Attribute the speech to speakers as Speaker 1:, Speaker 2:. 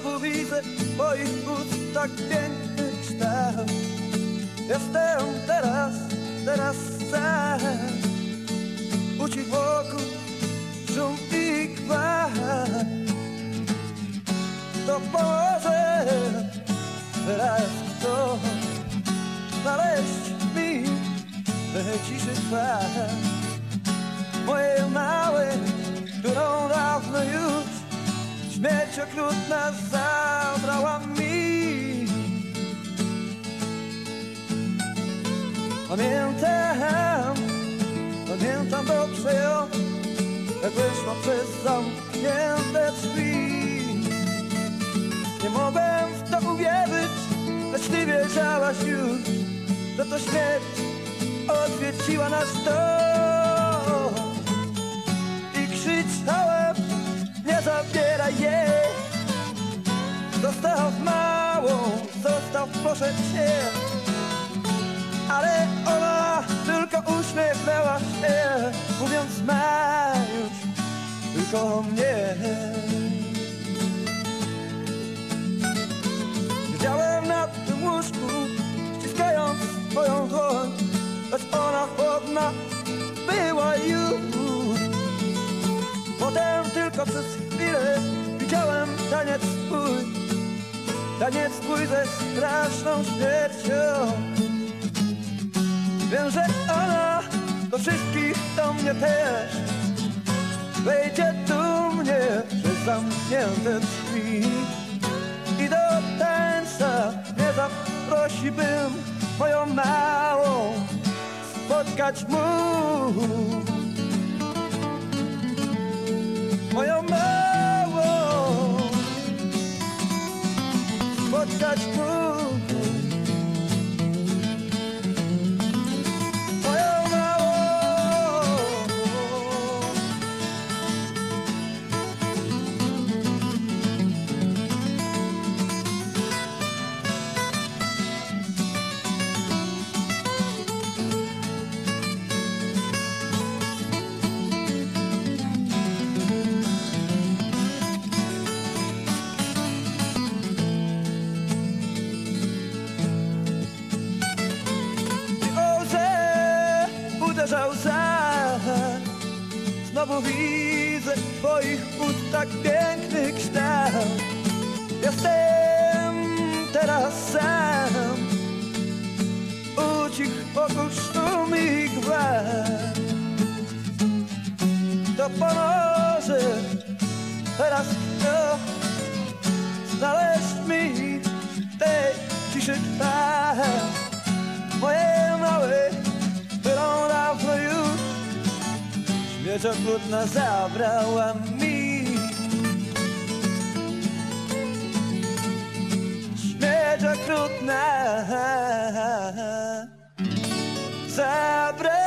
Speaker 1: Znowu widzę twoich ust tak piękny kształt. Jestem teraz, teraz sam Ucich wokół szum i gwałt To pomoże teraz to Znaleźć mi ciszy twarz. Moje małe, którą dawno już Śmierć okrutna zabrała mi. Pamiętam, pamiętam dobrze ją Jak wyszła przez zamknięte drzwi. Nie mogłem w to uwierzyć Lecz ty wiedziałaś już Że to śmierć odwiedziła nas dom. I krzyczałem Nie zabieraj jej Zostaw małą Zostaw proszę cię. Ale ona tylko uśmiechnęła się Mówiąc ma już tylko mnie tylko przez chwilę. Widziałem taniec twój. Taniec twój ze straszną śmiercią. Wiem, że ona do wszystkich do mnie też. Wejdzie do mnie przez zamknięte drzwi. I do tańca nie zaprosi bym moją małą. Spotkać mógł Znowu widzę twoich ust tak piękny kształt Jestem teraz sam Ucich wokół szum i gwałt To pomoże teraz kto Znaleźć mi tej ciszy twarz Śmierć okrutna zabrała mi. Śmierć okrutna zabrała